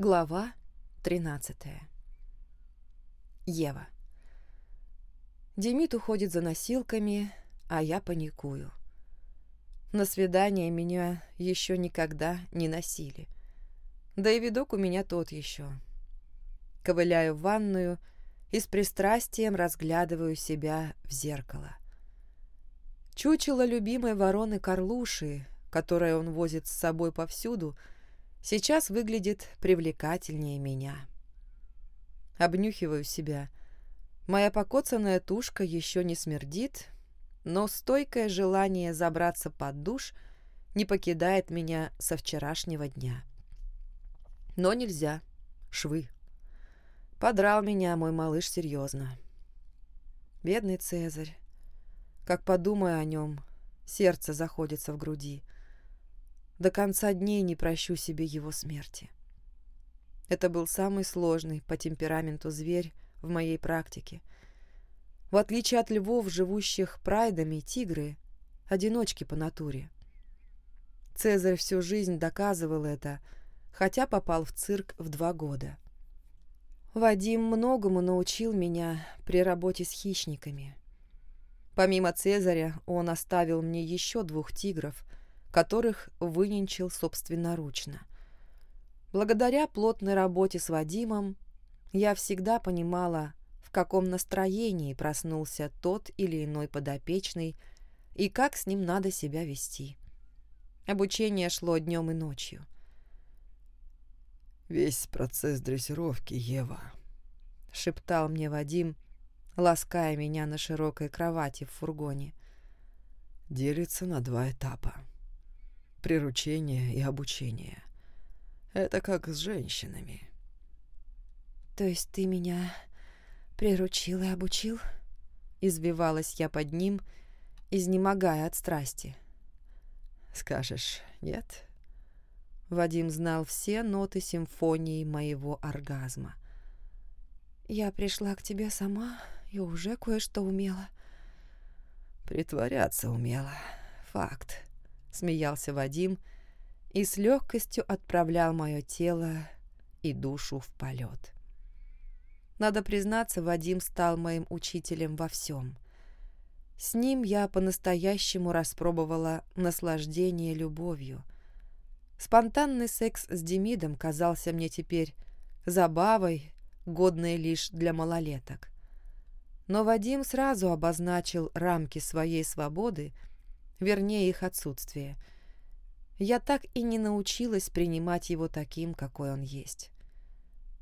Глава 13 Ева Демид уходит за носилками, а я паникую. На свидание меня еще никогда не носили. Да и видок у меня тот еще. Ковыляю в ванную и с пристрастием разглядываю себя в зеркало. Чучело любимой вороны Карлуши, которое он возит с собой повсюду, сейчас выглядит привлекательнее меня. Обнюхиваю себя. Моя покоцанная тушка еще не смердит, но стойкое желание забраться под душ не покидает меня со вчерашнего дня. Но нельзя. Швы. Подрал меня мой малыш серьезно. Бедный Цезарь. Как подумаю о нем, сердце заходится в груди. До конца дней не прощу себе его смерти. Это был самый сложный по темпераменту зверь в моей практике. В отличие от львов, живущих прайдами, тигры — одиночки по натуре. Цезарь всю жизнь доказывал это, хотя попал в цирк в два года. Вадим многому научил меня при работе с хищниками. Помимо Цезаря он оставил мне еще двух тигров, которых выненчил собственноручно. Благодаря плотной работе с Вадимом я всегда понимала, в каком настроении проснулся тот или иной подопечный и как с ним надо себя вести. Обучение шло днем и ночью. «Весь процесс дрессировки, Ева», — шептал мне Вадим, лаская меня на широкой кровати в фургоне. «Делится на два этапа. Приручение и обучение. Это как с женщинами. То есть ты меня приручил и обучил? Избивалась я под ним, изнемогая от страсти. Скажешь, нет? Вадим знал все ноты симфонии моего оргазма. Я пришла к тебе сама и уже кое-что умела. Притворяться умела. Факт. Смеялся Вадим, — и с легкостью отправлял мое тело и душу в полет. Надо признаться, Вадим стал моим учителем во всем. С ним я по-настоящему распробовала наслаждение любовью. Спонтанный секс с Демидом казался мне теперь забавой, годной лишь для малолеток. Но Вадим сразу обозначил рамки своей свободы, вернее их отсутствие – я так и не научилась принимать его таким, какой он есть.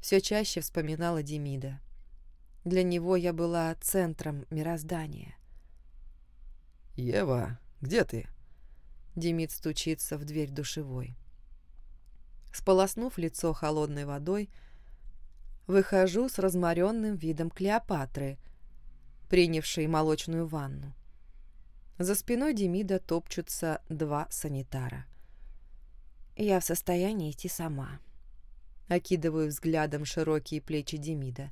Все чаще вспоминала Демида. Для него я была центром мироздания. «Ева, где ты?» Демид стучится в дверь душевой. Сполоснув лицо холодной водой, выхожу с разморенным видом Клеопатры, принявшей молочную ванну. За спиной Демида топчутся два санитара. Я в состоянии идти сама. Окидываю взглядом широкие плечи Демида.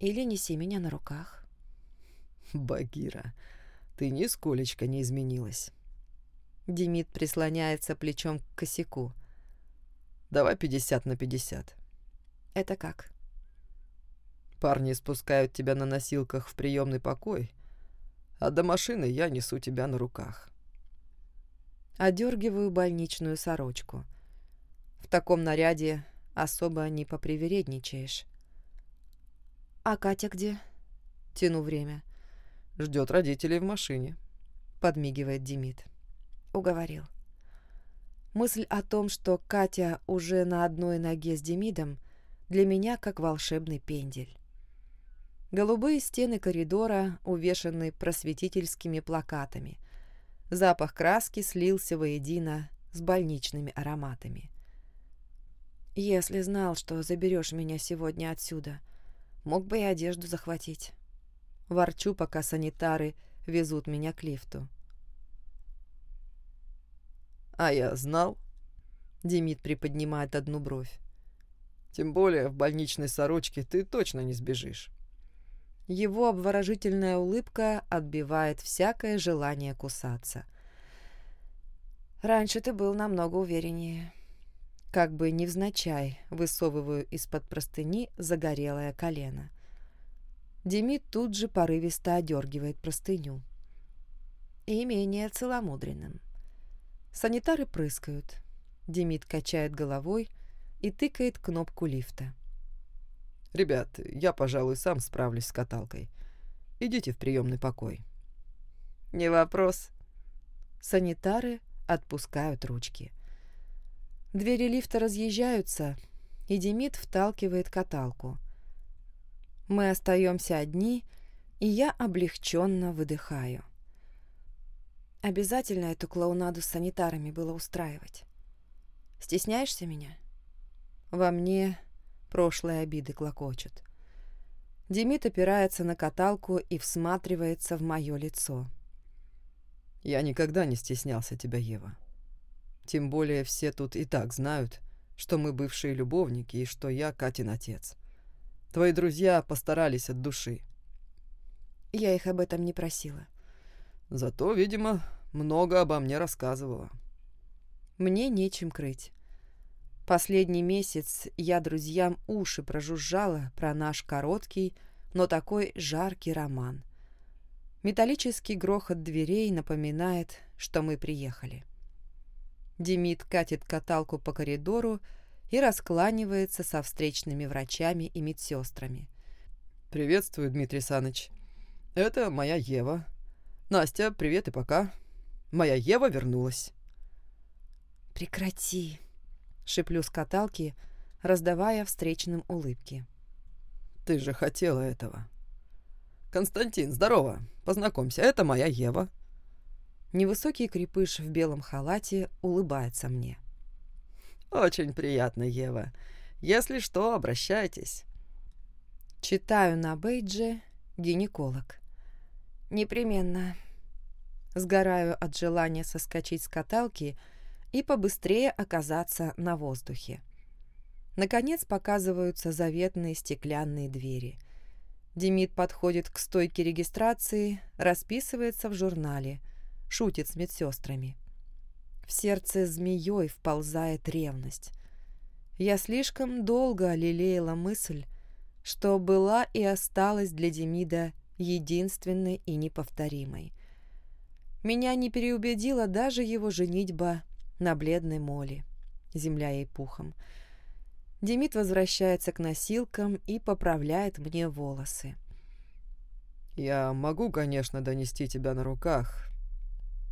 Или неси меня на руках. Багира, ты нисколечко не изменилась. Демид прислоняется плечом к косяку. Давай пятьдесят на пятьдесят. Это как? Парни спускают тебя на носилках в приемный покой, а до машины я несу тебя на руках. Одергиваю больничную сорочку. В таком наряде особо не попривередничаешь. «А Катя где?» Тяну время. «Ждет родителей в машине», — подмигивает Демид. Уговорил. Мысль о том, что Катя уже на одной ноге с Демидом, для меня как волшебный пендель. Голубые стены коридора увешаны просветительскими плакатами. Запах краски слился воедино с больничными ароматами. «Если знал, что заберешь меня сегодня отсюда, мог бы и одежду захватить». Ворчу, пока санитары везут меня к лифту. «А я знал?» Демид приподнимает одну бровь. «Тем более в больничной сорочке ты точно не сбежишь». Его обворожительная улыбка отбивает всякое желание кусаться. «Раньше ты был намного увереннее». Как бы невзначай высовываю из-под простыни загорелое колено. Демид тут же порывисто одергивает простыню. И менее целомудренным. Санитары прыскают. Демид качает головой и тыкает кнопку лифта. «Ребят, я, пожалуй, сам справлюсь с каталкой. Идите в приемный покой». «Не вопрос». Санитары отпускают ручки. Двери лифта разъезжаются, и Демид вталкивает каталку. Мы остаемся одни, и я облегченно выдыхаю. Обязательно эту клоунаду с санитарами было устраивать. Стесняешься меня? Во мне прошлые обиды клокочут. Демид опирается на каталку и всматривается в мое лицо. «Я никогда не стеснялся тебя, Ева. Тем более все тут и так знают, что мы бывшие любовники и что я Катин отец. Твои друзья постарались от души». Я их об этом не просила. Зато, видимо, много обо мне рассказывала. Мне нечем крыть. Последний месяц я друзьям уши прожужжала про наш короткий, но такой жаркий роман. Металлический грохот дверей напоминает, что мы приехали. Демид катит каталку по коридору и раскланивается со встречными врачами и медсестрами. «Приветствую, Дмитрий Саныч. Это моя Ева. Настя, привет и пока. Моя Ева вернулась». «Прекрати!» — шиплю с каталки, раздавая встречным улыбки. «Ты же хотела этого». «Константин, здорово. Познакомься, это моя Ева». Невысокий крепыш в белом халате улыбается мне. «Очень приятно, Ева. Если что, обращайтесь». Читаю на бейдже «Гинеколог». «Непременно». Сгораю от желания соскочить с каталки и побыстрее оказаться на воздухе. Наконец показываются заветные стеклянные двери. Демид подходит к стойке регистрации, расписывается в журнале, шутит с медсестрами. В сердце змеей вползает ревность. Я слишком долго лелеяла мысль, что была и осталась для Демида единственной и неповторимой. Меня не переубедила даже его женитьба на бледной моли, земля ей пухом. Демид возвращается к носилкам и поправляет мне волосы. «Я могу, конечно, донести тебя на руках,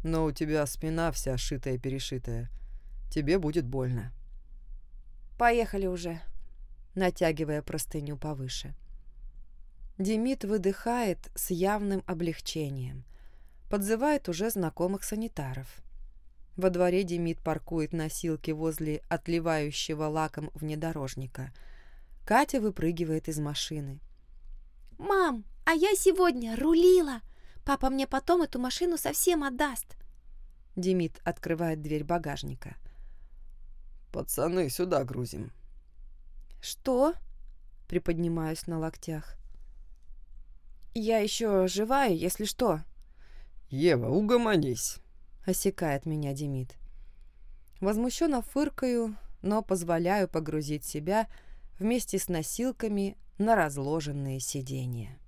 но у тебя спина вся шитая-перешитая. Тебе будет больно». «Поехали уже», натягивая простыню повыше. Демид выдыхает с явным облегчением. Подзывает уже знакомых санитаров. Во дворе Демид паркует носилки возле отливающего лаком внедорожника. Катя выпрыгивает из машины. «Мам, а я сегодня рулила! Папа мне потом эту машину совсем отдаст!» Демид открывает дверь багажника. «Пацаны, сюда грузим!» «Что?» — приподнимаюсь на локтях. «Я еще живая, если что». «Ева, угомонись!» — осекает меня Демид. Возмущенно фыркаю, но позволяю погрузить себя вместе с носилками на разложенные сиденья.